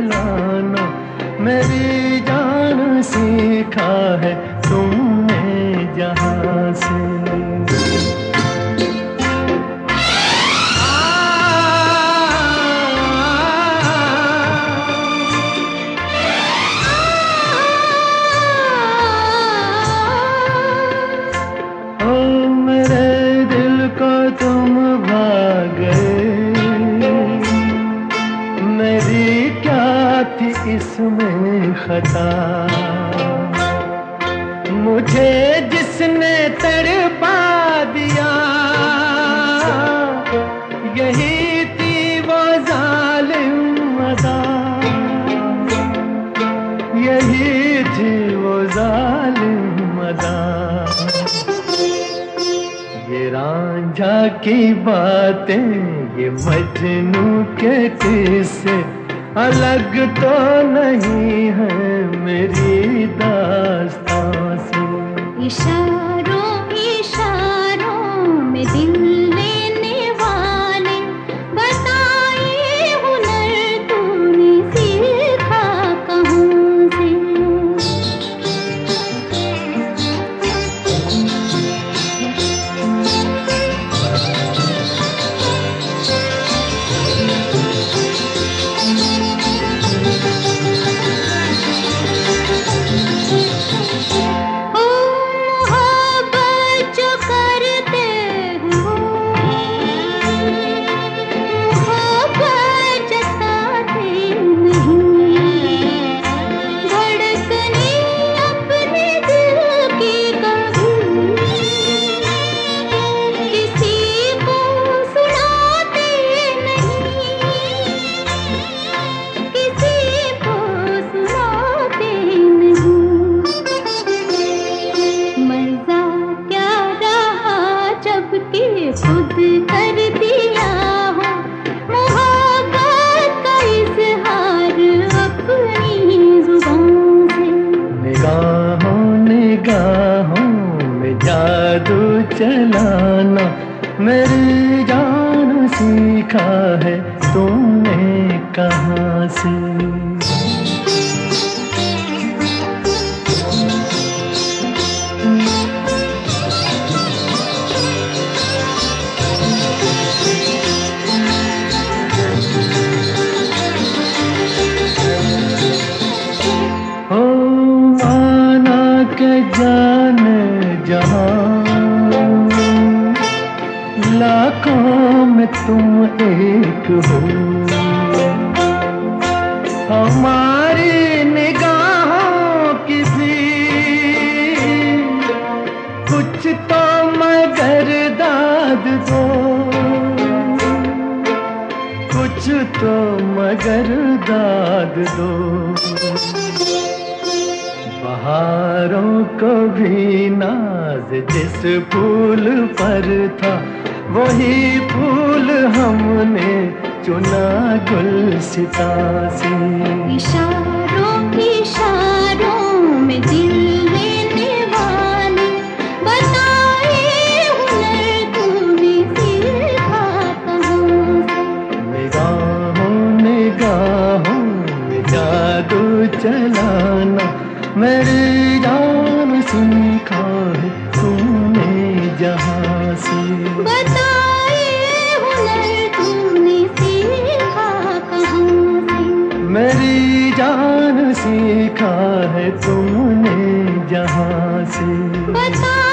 चलाना मेरी जान सीखा है। थी इसमें खता। मुझे जिसने तड़पा दिया, यही थी वो जालिम अदा यही थी वो जालिम अदा ये रांझा की बातें, ये मजनू के किस्से। अलग तो नहीं है मेरी दास्तां से। इशारों चलाना मेरी जान सीखा है तुमने कहाँ से। लाखों में तुम एक हो। हमारी निगाहों किसी कुछ तो मगर दाद दो। कुछ तो मगर दाद दो। बहारों को भी नाज जिस फूल पर था वही फूल हमने चुना गुलसिता से। इशारों इशारों में दिल लेने वाले बताए हुनर तूने सीखा कहाँ निगाहों निगाहों में जादू चलाना मेरी मेरी जान सीखा है तुमने जहाँ से। बता